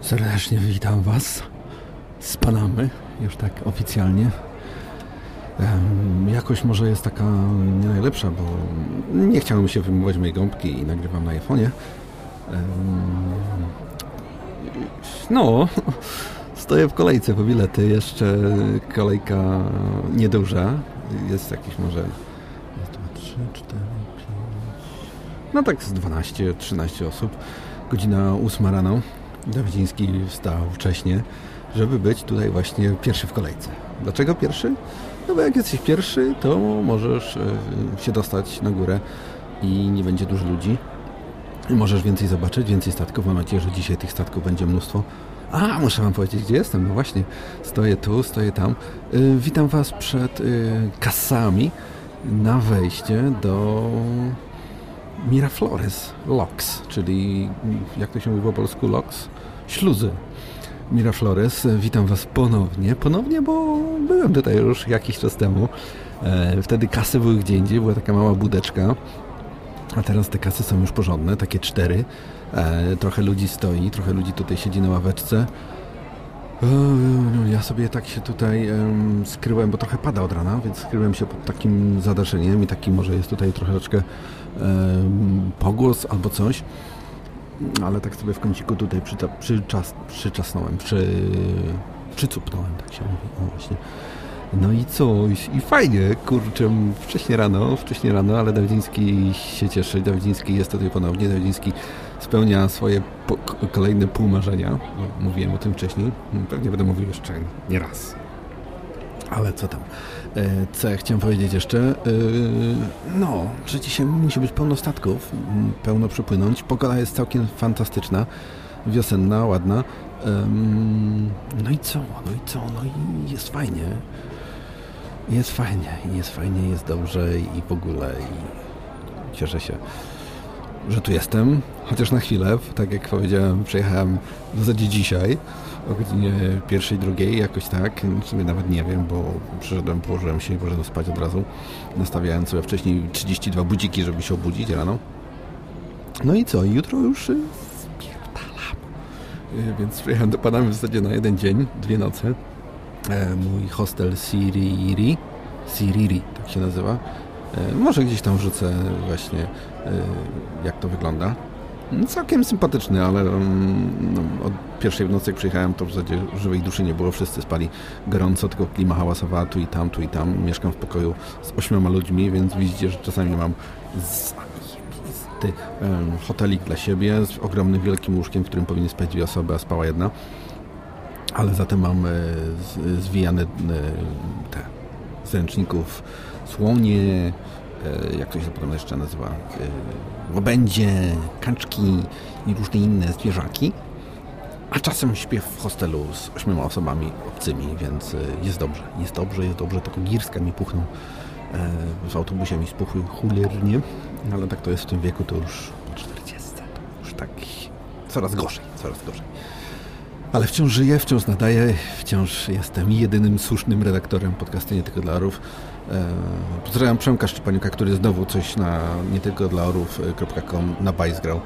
Serdecznie witam Was z Panamy, już tak oficjalnie. jakoś może jest taka nie najlepsza, bo nie chciałem się wymówić mojej gąbki i nagrywam na iPhone'ie. no, stoję w kolejce po bilety, jeszcze kolejka nieduża. Jest jakieś może 1, 2, 3, 4, 5, no tak z 12-13 osób. Godzina 8 rano. Dawidziński wstał wcześniej, żeby być tutaj właśnie pierwszy w kolejce. Dlaczego pierwszy? No bo jak jesteś pierwszy, to możesz e, się dostać na górę i nie będzie dużo ludzi. Możesz więcej zobaczyć, więcej statków. Mam nadzieję, że dzisiaj tych statków będzie mnóstwo. A, muszę wam powiedzieć, gdzie jestem. No właśnie, stoję tu, stoję tam. Yy, witam was przed yy, kasami na wejście do Miraflores Locks, czyli jak to się mówi po polsku Locks? Śluzy. Miraflores, witam Was ponownie. Ponownie, bo byłem tutaj już jakiś czas temu. E, wtedy kasy były gdzie indziej, była taka mała budeczka. A teraz te kasy są już porządne, takie cztery. E, trochę ludzi stoi, trochę ludzi tutaj siedzi na ławeczce. Ja sobie tak się tutaj skryłem, bo trochę pada od rana, więc skryłem się pod takim zadaszeniem i taki może jest tutaj troszeczkę pogłos albo coś. Ale tak sobie w kąciku tutaj przyta, przyczas, przyczasnąłem, przy, przycupnąłem, tak się mówi. O, właśnie. No i co? I fajnie, kurczę, wcześnie rano, wcześnie rano, ale Dawidziński się cieszy. Dawidziński jest tutaj ponownie. Dawidziński spełnia swoje po kolejne półmarzenia. Mówiłem o tym wcześniej. Pewnie będę mówił jeszcze nie raz. Ale co tam? E, co ja chciałem powiedzieć jeszcze? E, no, że dzisiaj musi być pełno statków, pełno przypłynąć. Pogoda jest całkiem fantastyczna, wiosenna, ładna. No i co? No i co? No i jest fajnie. Jest fajnie, jest fajnie, jest dobrze i w ogóle i cieszę się, że tu jestem, chociaż na chwilę, tak jak powiedziałem, przyjechałem w zasadzie dzisiaj o godzinie pierwszej, drugiej, jakoś tak, w sumie nawet nie wiem, bo przyszedłem, położyłem się i poszedłem spać od razu, nastawiałem sobie wcześniej 32 budziki, żeby się obudzić rano. No i co, jutro już y, spierdalam. Y, więc przyjechałem do Panamy w zasadzie na jeden dzień, dwie noce. E, mój hostel Siriri, Siriri, tak się nazywa. E, może gdzieś tam wrzucę właśnie e, jak to wygląda. No, całkiem sympatyczny, ale mm, no, od pierwszej w nocy jak przyjechałem, to w zasadzie żywej duszy nie było. Wszyscy spali gorąco, tylko klima hałasowa tu i tam, tu i tam. Mieszkam w pokoju z ośmioma ludźmi, więc widzicie, że czasami mam zajebisty hotelik dla siebie z ogromnym, wielkim łóżkiem, w którym powinny spać dwie osoby, a spała jedna ale zatem mam e, zwijane e, te z ręczników słonie, jak to się potem jeszcze nazywa, łabędzie, kaczki i różne inne zwierzaki. A czasem śpię w hostelu z ośmioma osobami obcymi, więc jest dobrze. Jest dobrze, jest dobrze. Tylko girska mi puchną. W autobusie mi spuchły chuliernie, ale tak to jest w tym wieku, to już po 40. To już tak coraz gorzej, coraz gorzej. Ale wciąż żyję, wciąż nadaję, wciąż jestem jedynym słusznym redaktorem podcastu Nie Tylko Dla Orów. E, pozdrawiam Przemka Szczepaniuka, który znowu coś na nie tylko dla orów.com na bajs grał.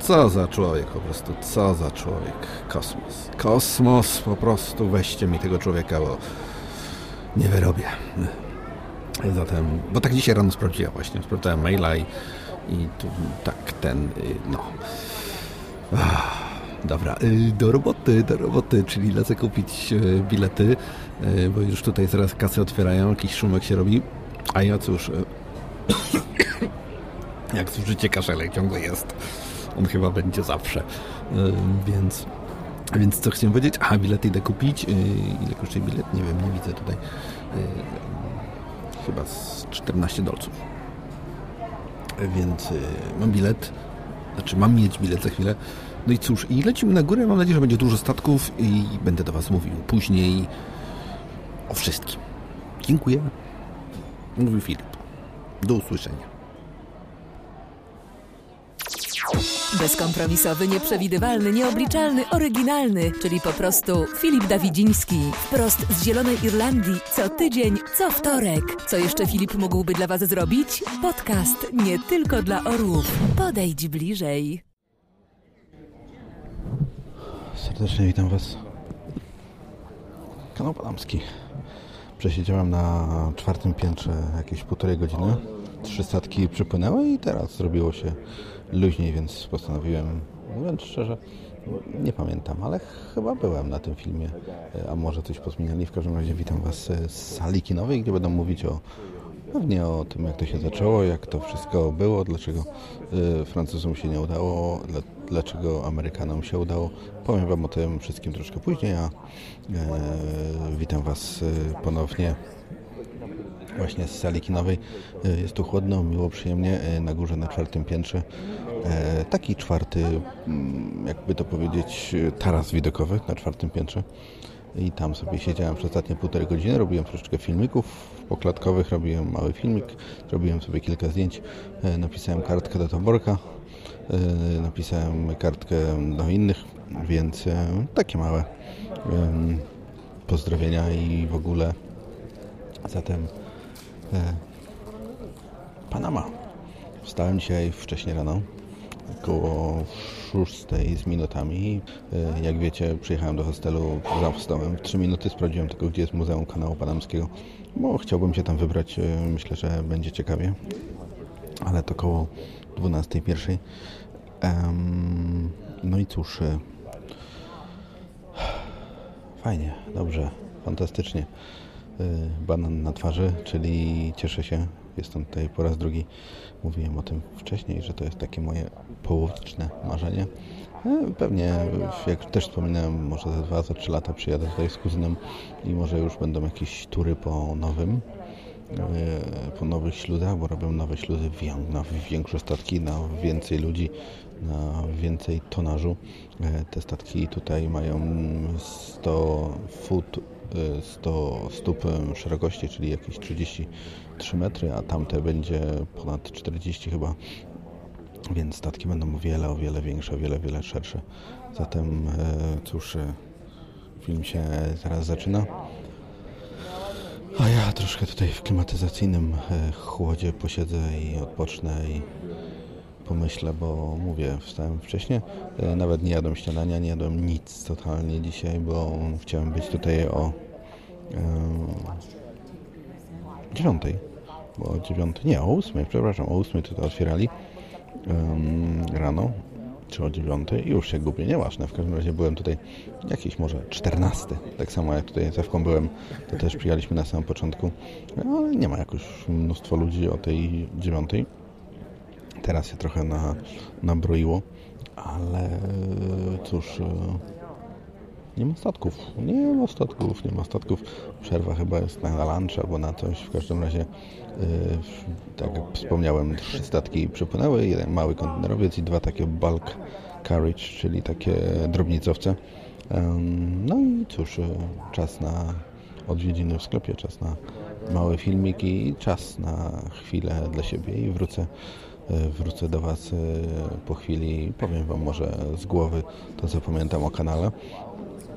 Co za człowiek po prostu, co za człowiek. Kosmos. Kosmos, po prostu weźcie mi tego człowieka, bo nie wyrobię. Zatem, bo tak dzisiaj rano sprawdziłem właśnie, sprawdzałem maila i, i tu, tak ten, y, no... Ach. Dobra, y, do roboty, do roboty, czyli lecę kupić y, bilety, y, bo już tutaj zaraz kasy otwierają, jakiś szumek się robi, a ja cóż, jak zużycie kaszelek ciągle jest, on chyba będzie zawsze, więc, więc co chciałem powiedzieć? A, bilety idę kupić, ile kosztuje bilet? Nie wiem, nie widzę tutaj, chyba z 14 dolców, więc mam bilet, znaczy mam mieć bilet za chwilę, no i cóż, i lecimy na górę. Mam nadzieję, że będzie dużo statków i będę do Was mówił później o wszystkim. Dziękuję. Mówił Filip. Do usłyszenia. Bezkompromisowy, nieprzewidywalny, nieobliczalny, oryginalny, czyli po prostu Filip Dawidziński. Wprost z Zielonej Irlandii, co tydzień, co wtorek. Co jeszcze Filip mógłby dla Was zrobić? Podcast nie tylko dla orłów. Podejdź bliżej. Serdecznie witam Was. Kanał Palamski. Przesiedziałem na czwartym piętrze jakieś półtorej godziny. Trzy statki przypłynęły i teraz zrobiło się luźniej, więc postanowiłem, mówiąc szczerze, nie pamiętam, ale chyba byłem na tym filmie, a może coś pozmieniali. W każdym razie witam Was z sali kinowej, gdzie będę mówić o Pewnie o tym, jak to się zaczęło, jak to wszystko było, dlaczego y, Francuzom się nie udało, dlaczego Amerykanom się udało. Powiem Wam o tym wszystkim troszkę później, a e, witam Was y, ponownie właśnie z sali kinowej. Y, jest tu chłodno, miło, przyjemnie. Na górze, na czwartym piętrze. E, taki czwarty, mm, jakby to powiedzieć, taras widokowy na czwartym piętrze i tam sobie siedziałem przez ostatnie półtorej godziny, robiłem troszeczkę filmików poklatkowych, robiłem mały filmik, zrobiłem sobie kilka zdjęć, e, napisałem kartkę do Taborka, e, napisałem kartkę do innych, więc e, takie małe pozdrowienia i w ogóle zatem Panama. Wstałem dzisiaj wcześniej rano, około 6 z minutami. E, jak wiecie, przyjechałem do hostelu, zamknąłem w 3 minuty, sprawdziłem tylko, gdzie jest Muzeum Kanału Panamskiego, bo chciałbym się tam wybrać. E, myślę, że będzie ciekawie. Ale to około 12.01. No i cóż, e, fajnie, dobrze, fantastycznie. Banan na twarzy, czyli cieszę się. Jestem tutaj po raz drugi Mówiłem o tym wcześniej, że to jest takie moje połowiczne marzenie. E, pewnie, jak też wspominałem, może za dwa, za trzy lata przyjadę tutaj z kuzynem i może już będą jakieś tury po nowym, e, po nowych śluzach, bo robią nowe śluzy na większe statki, na więcej ludzi, na więcej tonażu. E, te statki tutaj mają 100 foot 100 stóp szerokości, czyli jakieś 33 metry, a tamte będzie ponad 40 chyba. Więc statki będą o wiele, o wiele większe, o wiele, wiele szersze. Zatem e, cóż, e, film się zaraz zaczyna. A ja troszkę tutaj w klimatyzacyjnym e, chłodzie posiedzę i odpocznę i pomyślę, bo mówię, wstałem wcześniej, nawet nie jadłem śniadania, nie jadłem nic totalnie dzisiaj, bo chciałem być tutaj o dziewiątej, bo o dziewiątej, nie, o ósmej, przepraszam, o ósmej tutaj otwierali rano, czy o dziewiątej, już się gubię, nieważne, w każdym razie byłem tutaj jakiś może czternasty, tak samo jak tutaj z byłem, to też przyjechaliśmy na samym początku, ale nie ma jakoś mnóstwo ludzi o tej dziewiątej, teraz się trochę na, nabroiło, ale cóż, nie ma statków, nie ma statków, nie ma statków. Przerwa chyba jest na lunch albo na coś. W każdym razie, yy, tak jak wspomniałem, trzy statki przypłynęły, jeden mały kontenerowiec i dwa takie bulk carriage, czyli takie drobnicowce. No i cóż, yy, czas na odwiedziny w sklepie, czas na małe filmiki i czas na chwilę dla siebie i wrócę wrócę do Was yy, po chwili powiem Wam może z głowy to, co pamiętam o kanale.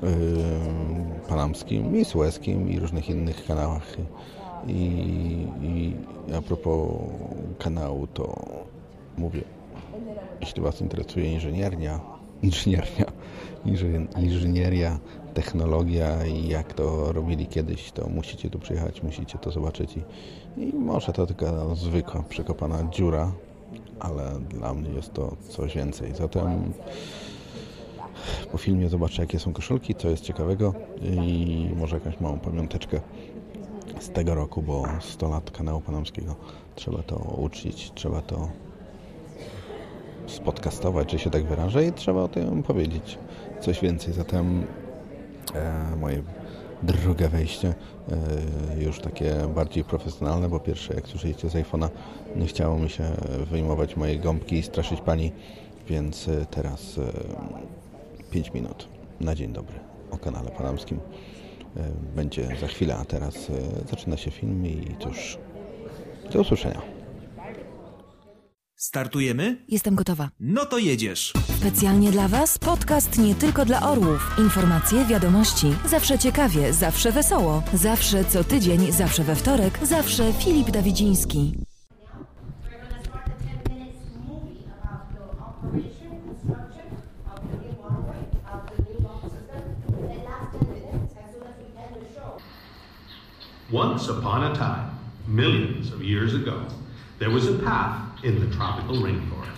Y, panamskim i sueskim i różnych innych kanałach. I, I a propos kanału, to mówię, jeśli Was interesuje inżyniernia, inżyniernia, inżynieria, technologia i jak to robili kiedyś, to musicie tu przyjechać, musicie to zobaczyć i, i może to tylko zwykła przekopana dziura, ale dla mnie jest to coś więcej. Zatem po filmie zobaczę, jakie są koszulki, co jest ciekawego i może jakąś małą pamiąteczkę z tego roku, bo 100 lat kanału panamskiego trzeba to uczcić, trzeba to spodcastować, czy się tak wyrażę i trzeba o tym powiedzieć coś więcej. Zatem e, moje drugie wejście, e, już takie bardziej profesjonalne, bo pierwsze, jak słyszeliście z iPhone'a, nie chciało mi się wyjmować mojej gąbki i straszyć pani, więc e, teraz e, 5 minut na dzień dobry o kanale panamskim. E, będzie za chwilę, a teraz e, zaczyna się film i cóż, do usłyszenia. Startujemy? Jestem gotowa. No to jedziesz. Specjalnie dla Was podcast nie tylko dla orłów. Informacje, wiadomości. Zawsze ciekawie, zawsze wesoło. Zawsze co tydzień, zawsze we wtorek. Zawsze Filip Dawidziński. Once upon a time, millions of years ago. There was a path in the tropical rainforest.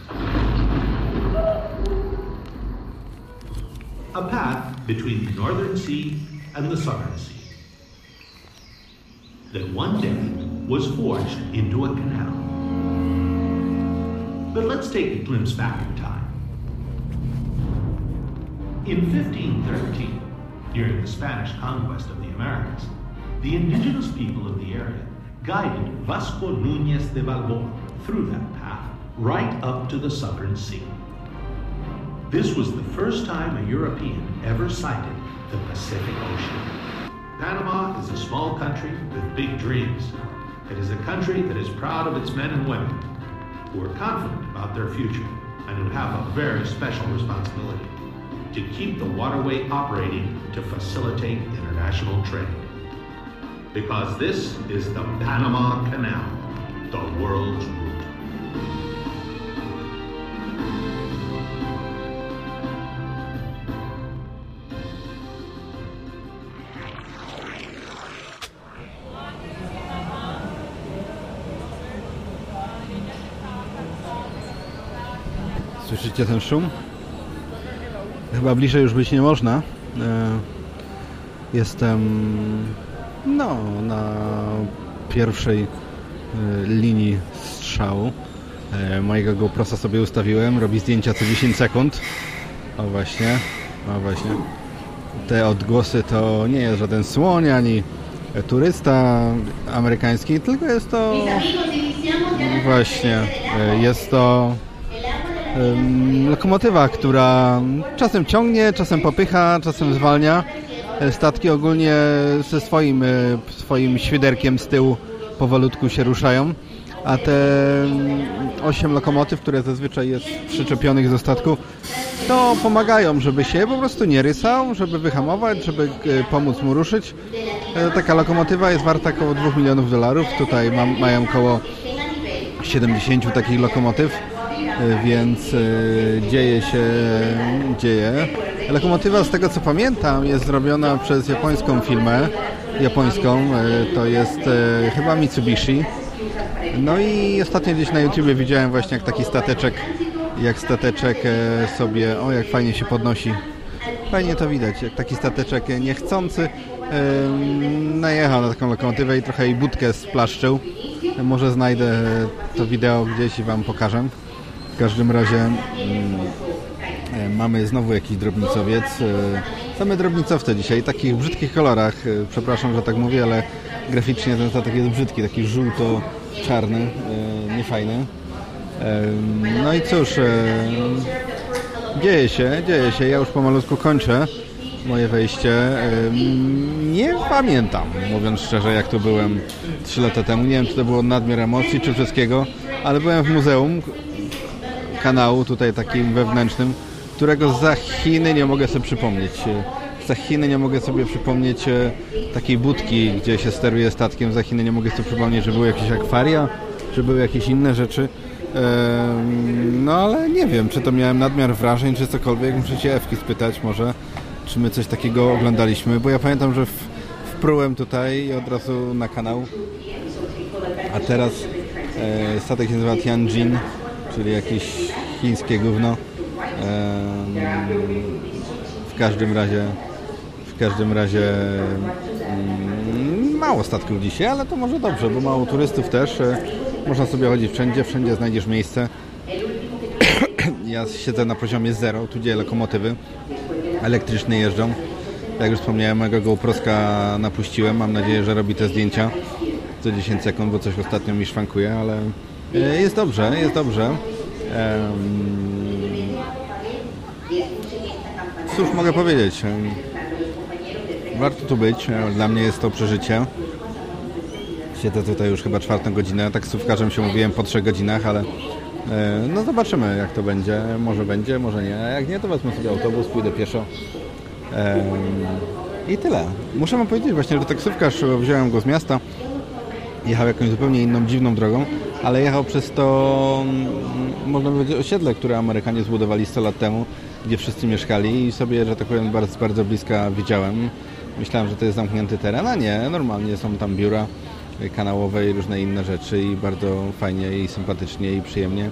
A path between the northern sea and the southern sea. That one day was forged into a canal. But let's take a glimpse back in time. In 1513, during the Spanish conquest of the Americas, the indigenous people of the area guided Vasco Nunez de Balboa through that path right up to the southern sea. This was the first time a European ever sighted the Pacific Ocean. Panama is a small country with big dreams. It is a country that is proud of its men and women who are confident about their future and who have a very special responsibility to keep the waterway operating to facilitate international trade. Because this is the Panama Canal, the world's route. Słyszycie ten szum? Chyba bliżej już być nie można. E, Jestem no, na pierwszej e, linii strzału. E, Mojego GoProsa sobie ustawiłem. Robi zdjęcia co 10 sekund. O właśnie, o właśnie. Te odgłosy to nie jest żaden słoń ani turysta amerykański, tylko jest to właśnie, e, jest to lokomotywa, która czasem ciągnie, czasem popycha, czasem zwalnia. Statki ogólnie ze swoim, e, swoim świderkiem z tyłu powolutku się ruszają, a te 8 lokomotyw, które zazwyczaj jest przyczepionych do statku, to pomagają, żeby się po prostu nie rysał, żeby wyhamować, żeby e, pomóc mu ruszyć. E, Taka lokomotywa jest warta około 2 milionów dolarów. Tutaj mają około 70 takich lokomotyw, więc dzieje się, dzieje. Lokomotywa, z tego co pamiętam, jest zrobiona przez japońską firmę, japońską, e, to jest e, chyba Mitsubishi. No i ostatnio gdzieś na YouTubie widziałem właśnie jak taki stateczek, jak stateczek e, sobie, o jak fajnie się podnosi. Fajnie to widać, jak taki stateczek niechcący najechał na taką lokomotywę i trochę jej budkę splaszczył. Może znajdę to wideo gdzieś i Wam pokażę. W każdym razie mm, mamy znowu jakiś drobnicowiec. E, Same drobnicowce dzisiaj, takich brzydkich kolorach. E, Przepraszam, że tak mówię, ale graficznie ten statek jest brzydki, taki żółto-czarny, e, niefajny. No i cóż, e, dzieje się, dzieje się. Ja już pomalutku kończę moje wejście. Nie pamiętam, mówiąc szczerze, jak tu byłem 3 lata temu. Nie wiem, czy to było nadmiar emocji, czy wszystkiego, ale byłem w muzeum kanału, tutaj takim wewnętrznym, którego za Chiny nie mogę sobie przypomnieć. Za Chiny nie mogę sobie przypomnieć e, takiej budki, gdzie się steruje statkiem. Za Chiny nie mogę sobie przypomnieć, że były jakieś akwaria, że były jakieś inne rzeczy. No ale nie wiem, czy to miałem nadmiar wrażeń, czy cokolwiek. Muszę się Ewki spytać może, czy my coś takiego oglądaliśmy, bo ja pamiętam, że wprułem tutaj i od razu na kanał. A teraz e, statek się nazywa Tianjin, czyli jakieś chińskie gówno. W każdym razie w każdym razie mm, mało statków dzisiaj, ale to może dobrze, bo mało turystów też. e, Można sobie chodzić wszędzie, wszędzie znajdziesz miejsce. Ja siedzę na poziomie zero, tu gdzie lokomotywy elektryczne jeżdżą. Jak już wspomniałem, mojego GoProska napuściłem. Mam nadzieję, że robi te zdjęcia co 10 sekund, bo coś ostatnio mi szwankuje, ale e, jest dobrze, jest dobrze. Em, Cóż mogę powiedzieć? Warto tu być. Dla mnie jest to przeżycie. Siedzę tutaj już chyba czwartą godzinę. Taksówkarzem się mówiłem po trzech godzinach, ale e, no zobaczymy jak to będzie. Może będzie, może nie. Jak nie, to wezmę sobie autobus, pójdę pieszo. I tyle. Muszę wam powiedzieć właśnie, że taksówkarz, e, wziąłem go z miasta, jechał jakąś zupełnie inną, dziwną drogą, ale jechał przez to, mm, można powiedzieć, osiedle, które Amerykanie zbudowali 100 lat temu, gdzie wszyscy mieszkali i sobie, że tak powiem, bardzo, bardzo bliska widziałem. Myślałem, że to jest zamknięty teren, a nie, normalnie są tam biura kanałowe i różne inne rzeczy i bardzo fajnie i sympatycznie i przyjemnie.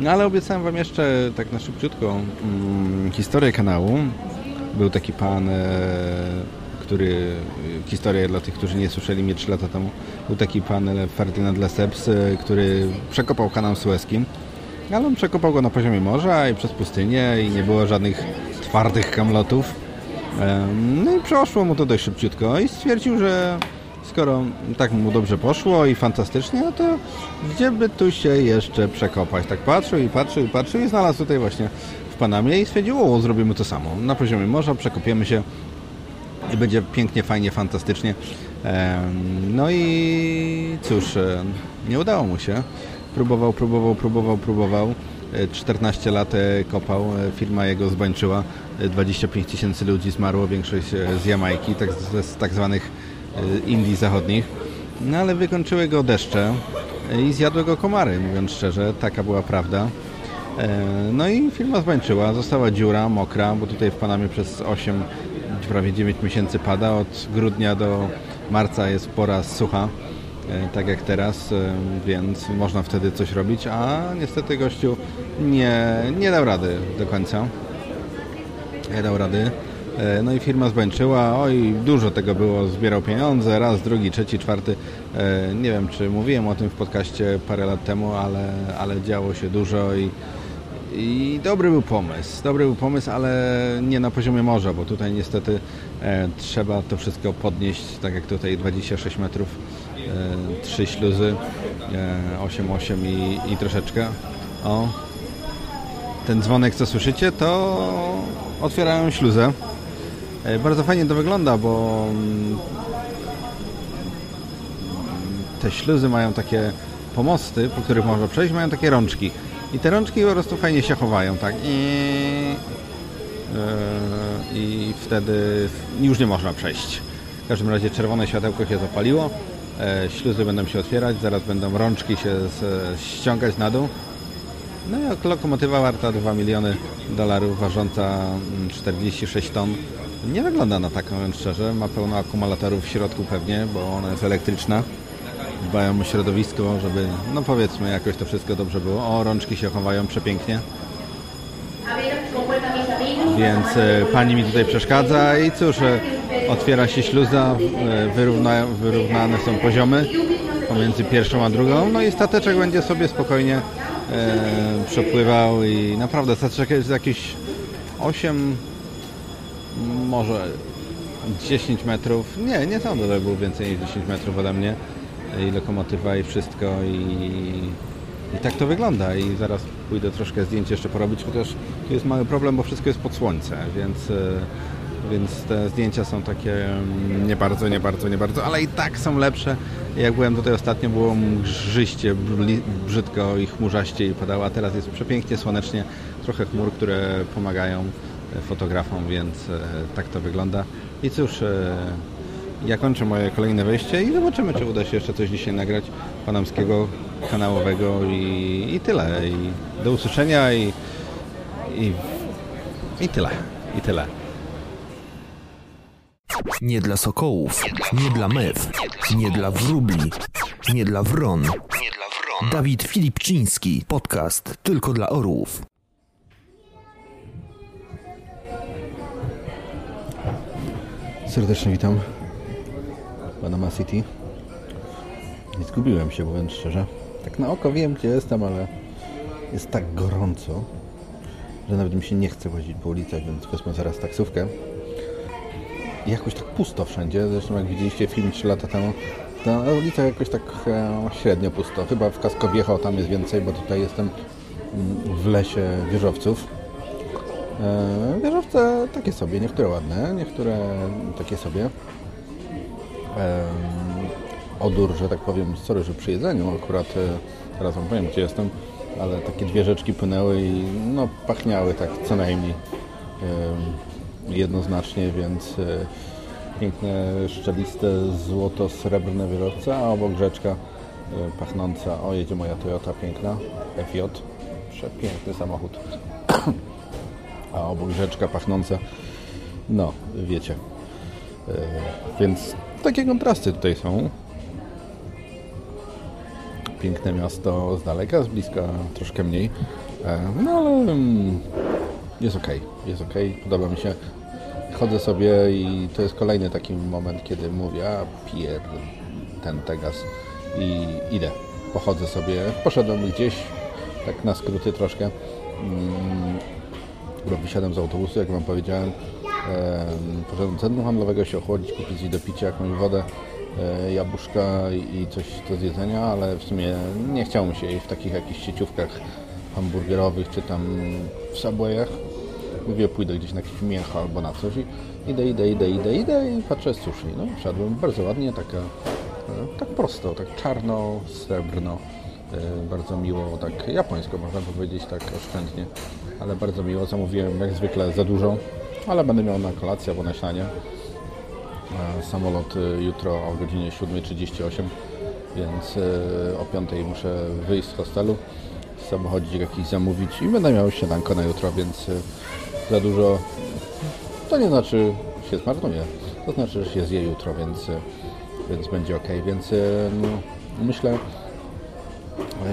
No ale obiecałem Wam jeszcze tak na szybciutko mm, historię kanału. Był taki pan, e, który, historię dla tych, którzy nie słyszeli mnie 3 lata temu, był taki pan Ferdynand Lesseps, e, który przekopał kanał Suezki, ale on przekopał go na poziomie morza i przez pustynię i nie było żadnych twardych kamlotów. No i przeszło mu to dość szybciutko i stwierdził, że skoro tak mu dobrze poszło i fantastycznie, no to gdzie by tu się jeszcze przekopać? Tak patrzył i patrzył i patrzył i znalazł tutaj właśnie w Panamie i stwierdził, o, zrobimy to samo. Na poziomie morza przekopiemy się i będzie pięknie, fajnie, fantastycznie. No i cóż, e, nie udało mu się. Próbował, próbował, próbował, próbował. 14 e, lat e, kopał, firma jego zbańczyła. 25 tysięcy ludzi zmarło, większość z Jamajki, tak, z tak zwanych Indii Zachodnich. No ale wykończyły go deszcze i zjadły go komary, mówiąc szczerze, taka była prawda. No i firma zbańczyła, została dziura, mokra, bo tutaj w Panamie przez 8 prawie 9 miesięcy pada. Od grudnia do marca jest pora sucha, e, tak jak teraz, e, więc można wtedy coś robić, a niestety gościu nie, nie dał rady do końca. Nie dał rady. E, no i firma zbańczyła, oj, dużo tego było, zbierał pieniądze, raz, drugi, trzeci, czwarty. Nie wiem, czy mówiłem o tym w podcaście parę lat temu, ale, ale działo się dużo i i dobry był pomysł, dobry był pomysł, ale nie na poziomie morza, bo tutaj niestety e, trzeba to wszystko podnieść, tak jak tutaj 26 metrów, e, 3 śluzy, e, 8-8 i, i troszeczkę. O, ten dzwonek, co słyszycie, to otwierają śluzę. E, bardzo fajnie to wygląda, bo mm, te śluzy mają takie pomosty, po których można przejść, mają takie rączki. I te rączki po prostu fajnie się chowają, tak? I, i wtedy już nie można przejść. W każdym razie czerwone światełko się zapaliło, e, śluzy będą się otwierać, zaraz będą rączki się ściągać na dół. No i lokomotywa warta 2 miliony dolarów, ważąca 46 mm, ton. Nie wygląda na taką, mówiąc szczerze. Ma pełno akumulatorów w środku pewnie, bo ona jest elektryczna dbają o środowisko, żeby, no powiedzmy, jakoś to wszystko dobrze było. O, rączki się chowają przepięknie. Więc e, pani mi tutaj przeszkadza i cóż, e, otwiera się śluza, e, wyrówna, wyrównane są poziomy pomiędzy pierwszą a drugą, no i stateczek będzie sobie spokojnie e, przepływał i naprawdę stateczek jest jakieś 8, może 10 metrów, nie, nie sądzę, że był więcej niż 10 metrów ode mnie. I lokomotywa i wszystko i, i tak to wygląda. I zaraz pójdę troszkę zdjęć jeszcze porobić, chociaż tu jest mały problem, bo wszystko jest pod słońce, więc, e, więc te zdjęcia są takie mm, nie bardzo, nie bardzo, nie bardzo, ale i tak są lepsze. Jak byłem tutaj ostatnio, było mgrzyście, brzydko i chmurzaście i padało, a teraz jest przepięknie, słonecznie, trochę chmur, które pomagają fotografom, więc e, tak to wygląda. I cóż, e, ja kończę moje kolejne wejście i zobaczymy, czy uda się jeszcze coś dzisiaj nagrać panamskiego, kanałowego i, i tyle. I do usłyszenia i, i, i tyle. I tyle. Nie dla sokołów, nie dla mew, nie dla wróbli, nie dla wron. Dawid Filipczyński, podcast tylko dla orłów. Serdecznie witam. Panama City. Nie zgubiłem się, mówiąc szczerze. Tak na oko wiem, gdzie jestem, ale jest tak gorąco, że nawet mi się nie chce łazić po ulicach, więc wezmę zaraz taksówkę. Jakoś tak pusto wszędzie. Zresztą jak widzieliście film 3 lata temu, to na ulicach jakoś tak e, średnio pusto. Chyba w Kaskowiecho tam jest więcej, bo tutaj jestem mm, w lesie wieżowców. E, wieżowce takie sobie, niektóre ładne, niektóre takie sobie odór, że tak powiem, sorry, że przy jedzeniu akurat e, teraz wam powiem, gdzie jestem, ale takie dwie rzeczki płynęły i no pachniały tak co najmniej jednoznacznie, więc e, piękne, szczeliste, złoto-srebrne wieżowce, a obok rzeczka e, pachnąca, o jedzie moja Toyota piękna, FJ, przepiękny samochód, a obok rzeczka pachnąca, no wiecie, Więc takie kontrasty tutaj są. Piękne miasto z daleka, z bliska troszkę mniej. No ale mm, jest ok, jest ok, podoba mi się. Chodzę sobie i to jest kolejny taki moment, kiedy mówię, a pier ten Tegas i idę. Pochodzę sobie, poszedłem gdzieś, tak na skróty troszkę. Mm, wysiadłem z autobusu, jak Wam powiedziałem. Poszedłem do centrum handlowego się ochłodzić, kupić do picia jakąś wodę, e, jabłuszka i coś do zjedzenia, ale w sumie nie chciało mi się jej w takich jakichś sieciówkach hamburgerowych czy tam w Subwayach. Mówię, pójdę gdzieś na jakieś mięcho albo na coś i idę, idę, idę, idę, idę i patrzę z sushi. No wszedłem bardzo ładnie, taka, e, tak prosto, tak czarno, srebrno, e, bardzo miło, tak japońsko można powiedzieć, tak oszczędnie, ale bardzo miło. Zamówiłem jak zwykle za dużo, ale będę miał na kolację albo na śniadanie. E, samolot jutro o godzinie 7.38, więc o 5.00 muszę wyjść z hostelu samochodzik jakiś zamówić i będę miał śniadanko na jutro, więc za dużo to nie znaczy się zmarnuje, to znaczy, że się zje jutro, więc, więc będzie ok. Więc y, no, myślę,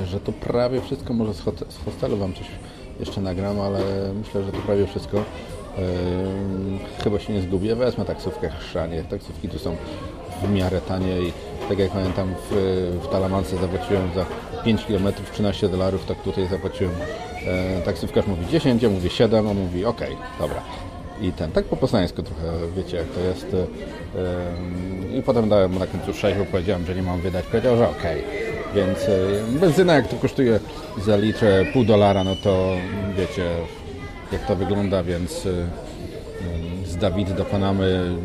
że to prawie wszystko, może z hostelu Wam coś jeszcze nagram, ale myślę, że to prawie wszystko. Yy, chyba się nie zgubię, wezmę taksówkę chrzanie. Taksówki tu są w miarę tanie i tak jak pamiętam w, w Talamance zapłaciłem za 5 km 13 dolarów, tak tutaj zapłaciłem. E, taksówkarz mówi 10, ja mówię 7, a mówi ok, dobra. I ten, tak po poznańsku trochę, wiecie jak to jest. E, I potem dałem mu na końcu 6, bo powiedziałem, że nie mam wydać. Powiedział, że ok. Więc e, benzyna jak to kosztuje za pół dolara, no to wiecie jak to wygląda, więc e, z Dawid do Panamy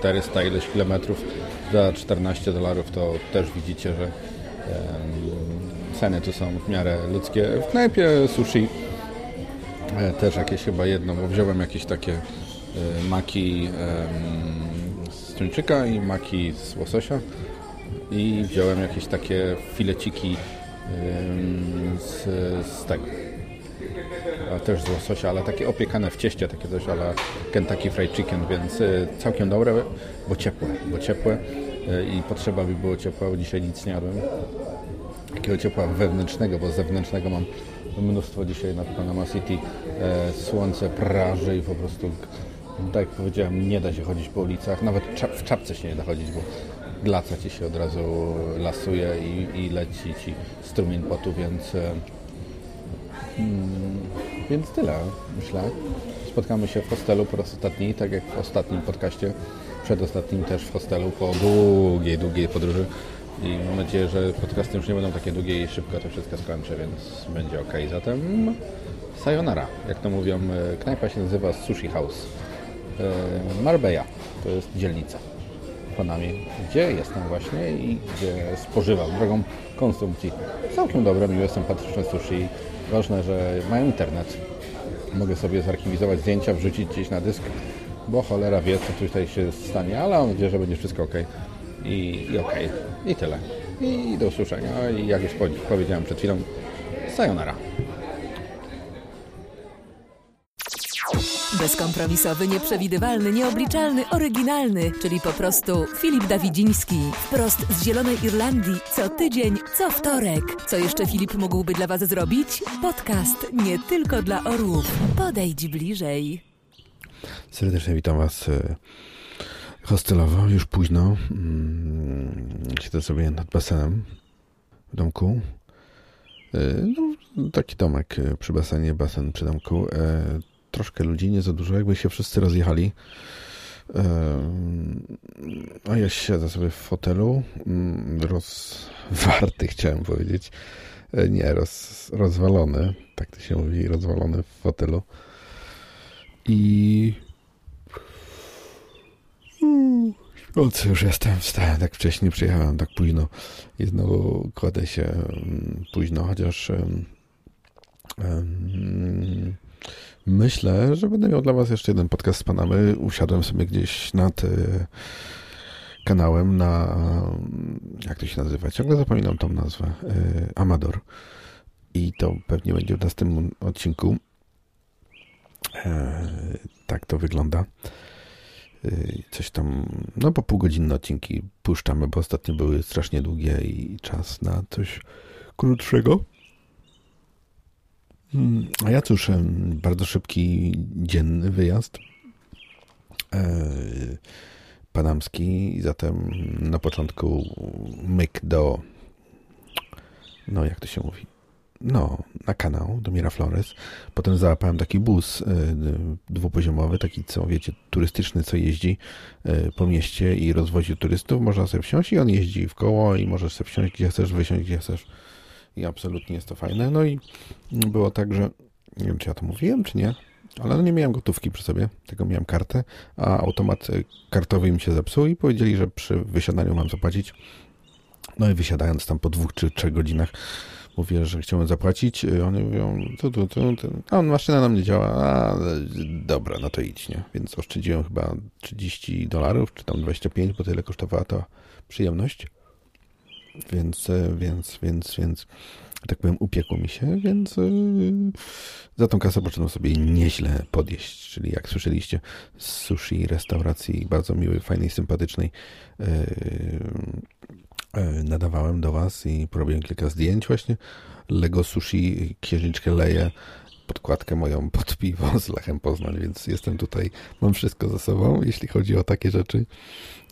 400 ileś kilometrów za 14 dolarów, to też widzicie, że ceny tu są w miarę ludzkie. W knajpie sushi e, też jakieś chyba jedno, bo wziąłem jakieś takie e, maki z tuńczyka i maki z łososia i wziąłem jakieś takie fileciki z, z tego też z łososia, ale takie opiekane w cieście, takie coś, ale Kentucky Fried Chicken, więc y, całkiem dobre, bo ciepłe, bo ciepłe y, i potrzeba by było ciepła, dzisiaj nic nie jadłem. Takiego ciepła wewnętrznego, bo zewnętrznego mam mnóstwo dzisiaj nad Panama City. E, słońce praży i po prostu, tak jak powiedziałem, nie da się chodzić po ulicach, nawet w czapce się nie da chodzić, bo glaca ci się od razu lasuje i, i leci ci strumień potu, więc e, Hmm, więc tyle, myślę. Spotkamy się w hostelu po raz ostatni, tak jak w ostatnim podcaście, przedostatnim też w hostelu po długiej, długiej podróży. I mam nadzieję, że podcasty już nie będą takie długie i szybko to wszystko skończę, więc będzie ok. Zatem sayonara, jak to mówią, e, knajpa się nazywa Sushi House. E, Marbella to jest dzielnica w gdzie jestem właśnie i gdzie spożywam drogą konsumpcji. Całkiem dobre, miłe, sympatyczne sushi Ważne, że mają internet. Mogę sobie zarchiwizować zdjęcia, wrzucić gdzieś na dysk, bo cholera wie, co tutaj się stanie, ale mam nadzieję, że będzie wszystko ok. I, i ok. I tyle. I do usłyszenia. I jak już powiedziałem przed chwilą, sayonara. Bezkompromisowy, nieprzewidywalny, nieobliczalny, oryginalny, czyli po prostu Filip Dawidziński. Wprost z Zielonej Irlandii, co tydzień, co wtorek. Co jeszcze Filip mógłby dla Was zrobić? Podcast nie tylko dla orłów. Podejdź bliżej. Serdecznie witam Was e, hostelowo, już późno. Mm, siedzę sobie nad basenem w domku. E, no, taki domek e, przy basenie, basen przy domku troszkę ludzi, nie za dużo, jakby się wszyscy rozjechali. A ja siedzę sobie w fotelu, mm, rozwarty chciałem powiedzieć. E, nie, roz, rozwalony, tak to się mówi, rozwalony w fotelu. I śpiący już jestem, wstałem tak wcześnie, przyjechałem tak późno i znowu kładę się mm, późno, chociaż um, um, Myślę, że będę miał dla Was jeszcze jeden podcast z Panamy. Usiadłem sobie gdzieś nad e, kanałem na, jak to się nazywa? Ciągle zapominam tą nazwę. E, Amador. I to pewnie będzie w następnym odcinku. E, tak to wygląda. coś tam, no po półgodzinne odcinki puszczamy, bo ostatnio były strasznie długie i czas na coś krótszego. Mm, a ja cóż, bardzo szybki, dzienny wyjazd e, panamski, zatem na początku myk do, no jak to się mówi, no, na kanał do Miraflores. Potem załapałem taki bus y, dwupoziomowy, taki co wiecie, turystyczny, co jeździ y, po mieście i rozwozi turystów. Można sobie wsiąść i on jeździ w koło i możesz sobie wsiąść gdzie chcesz, wysiąść gdzie chcesz. I absolutnie jest to fajne. No i było tak, że nie wiem, czy ja to mówiłem, czy nie, ale no nie miałem gotówki przy sobie, tylko miałem kartę, a automat y, kartowy mi się zepsuł i powiedzieli, że przy wysiadaniu mam zapłacić. No i wysiadając tam po dwóch czy trzech godzinach mówię, że chciałem zapłacić, y, oni mówią, tu, tu, tu, tu. a maszyna nam nie działa, a dobra, no to idź, nie? Więc oszczędziłem chyba 30 dolarów, czy tam 25, bo tyle kosztowała ta przyjemność. Więc, y, więc, więc, więc, tak powiem, upiekło mi się, więc yy, za tą kasę poczyną sobie nieźle podjeść. Czyli jak słyszeliście, z sushi, restauracji bardzo miłej, fajnej, sympatycznej, E, nadawałem do Was i porobiłem kilka zdjęć właśnie. Lego Sushi księżniczkę leje podkładkę moją pod piwo z Lechem Poznań, więc jestem tutaj, mam wszystko ze sobą, jeśli chodzi o takie rzeczy.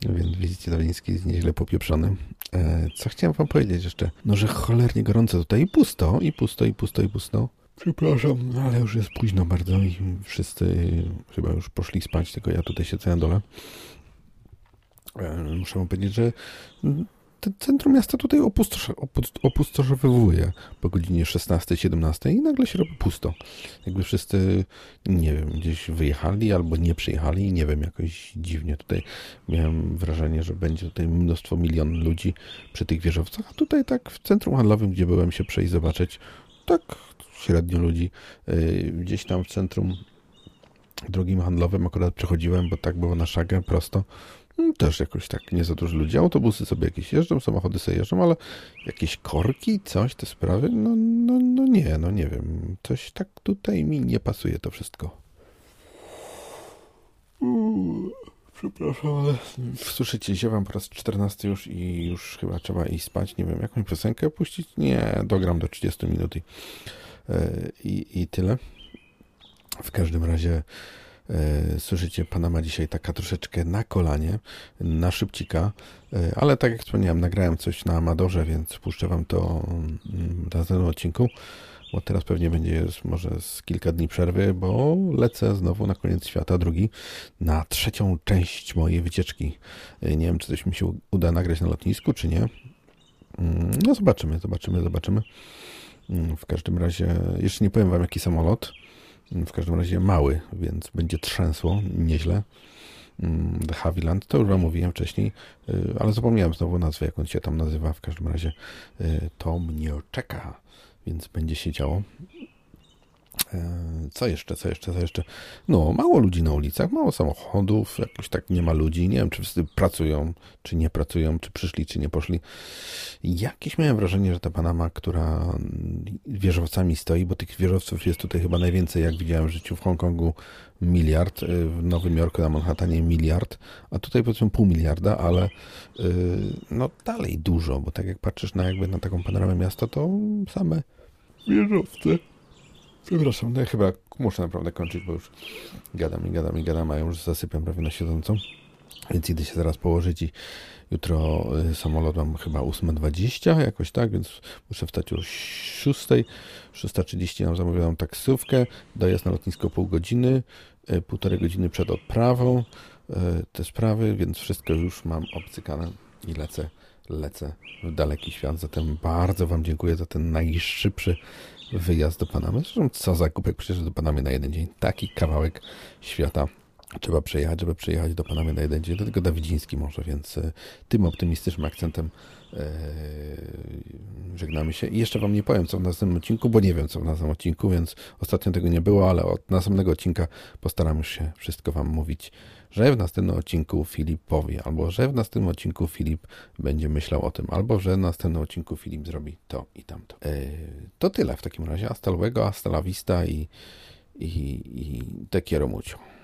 Więc widzicie, Doliński jest nieźle popieprzony. E, co chciałem wam powiedzieć jeszcze? No, że cholernie gorąco tutaj i pusto, i pusto, i pusto, i pusto. Przepraszam, ale już jest późno bardzo i wszyscy chyba już poszli spać, tylko ja tutaj siedzę na dole. E, muszę wam powiedzieć, że centrum miasta tutaj opustoszowywuje po godzinie 16-17 i nagle się robi pusto. Jakby wszyscy, nie wiem, gdzieś wyjechali albo nie przyjechali, nie wiem, jakoś dziwnie tutaj miałem wrażenie, że będzie tutaj mnóstwo, milion ludzi przy tych wieżowcach, a tutaj tak w centrum handlowym, gdzie byłem się przejść, zobaczyć, tak średnio ludzi. Y, gdzieś tam w centrum drugim handlowym akurat przechodziłem, bo tak było na szagę prosto też jakoś tak nie za dużo ludzi. Autobusy sobie jakieś jeżdżą, samochody sobie jeżdżą, ale jakieś korki, coś, te sprawy, no, no, no nie, no nie wiem. Coś tak tutaj mi nie pasuje to wszystko. Przepraszam, ale słyszycie, ziewam po raz 14 już i już chyba trzeba iść spać. Nie wiem, jakąś piosenkę puścić? Nie, dogram do 30 minut i, e, i, i tyle. W każdym razie słyszycie, Panama dzisiaj taka troszeczkę na kolanie, na szybcika, e, ale tak jak wspomniałem, nagrałem coś na Amadorze, więc puszczę Wam to mm, na następnym odcinku, bo teraz pewnie będzie może z kilka dni przerwy, bo lecę znowu na koniec świata, drugi, na trzecią część mojej wycieczki. E, nie wiem, czy coś mi się uda nagrać na lotnisku, czy nie. Mm, no zobaczymy, zobaczymy, zobaczymy. Mm, w każdym razie, jeszcze nie powiem Wam, jaki samolot, w każdym razie mały, więc będzie trzęsło nieźle. Mm, The Haviland, to już Wam mówiłem wcześniej, y, ale zapomniałem znowu nazwę, jak on się tam nazywa. W każdym razie y, to mnie czeka, więc będzie się działo. E, co jeszcze, co jeszcze, co jeszcze? No, mało ludzi na ulicach, mało samochodów, jakoś tak nie ma ludzi. Nie wiem, czy wszyscy pracują, czy nie pracują, czy przyszli, czy nie poszli. Jakieś miałem wrażenie, że ta Panama, która wieżowcami stoi, bo tych wieżowców jest tutaj chyba najwięcej, jak widziałem w życiu w Hongkongu, miliard, y, w Nowym Jorku na Manhattanie miliard, a tutaj powiedzmy pół miliarda, ale yy, no dalej dużo, bo tak jak patrzysz na jakby na taką panoramę miasta, to same wieżowce. Przepraszam, no ja chyba muszę naprawdę kończyć, bo już gadam i gadam i gadam, a już zasypiam prawie na siedzącą. Więc idę się zaraz położyć i jutro y, samolot mam chyba 8.20, jakoś tak, więc muszę wstać o 6.00. 6.30 mam zamówioną taksówkę, dojazd na lotnisko pół godziny, y, półtorej godziny przed odprawą, y, te sprawy, więc wszystko już mam obcykane i lecę, lecę w daleki świat. Zatem bardzo Wam dziękuję za ten najszybszy wyjazd do Panamy. Zresztą co za kupek przecież do Panamy na jeden dzień. Taki kawałek świata trzeba przejechać, żeby przyjechać do Panamy na jeden dzień. Do tego Dawidziński może, więc e, tym optymistycznym akcentem e, żegnamy się. I jeszcze Wam nie powiem, co w następnym odcinku, bo nie wiem, co w następnym odcinku, więc ostatnio tego nie było, ale od następnego odcinka postaram się wszystko Wam mówić że w następnym odcinku Filip powie, albo że w następnym odcinku Filip będzie myślał o tym, albo że w następnym odcinku Filip zrobi to i tamto. E, to tyle w takim razie. Hasta luego, hasta la vista i, i, i te quiero mucho.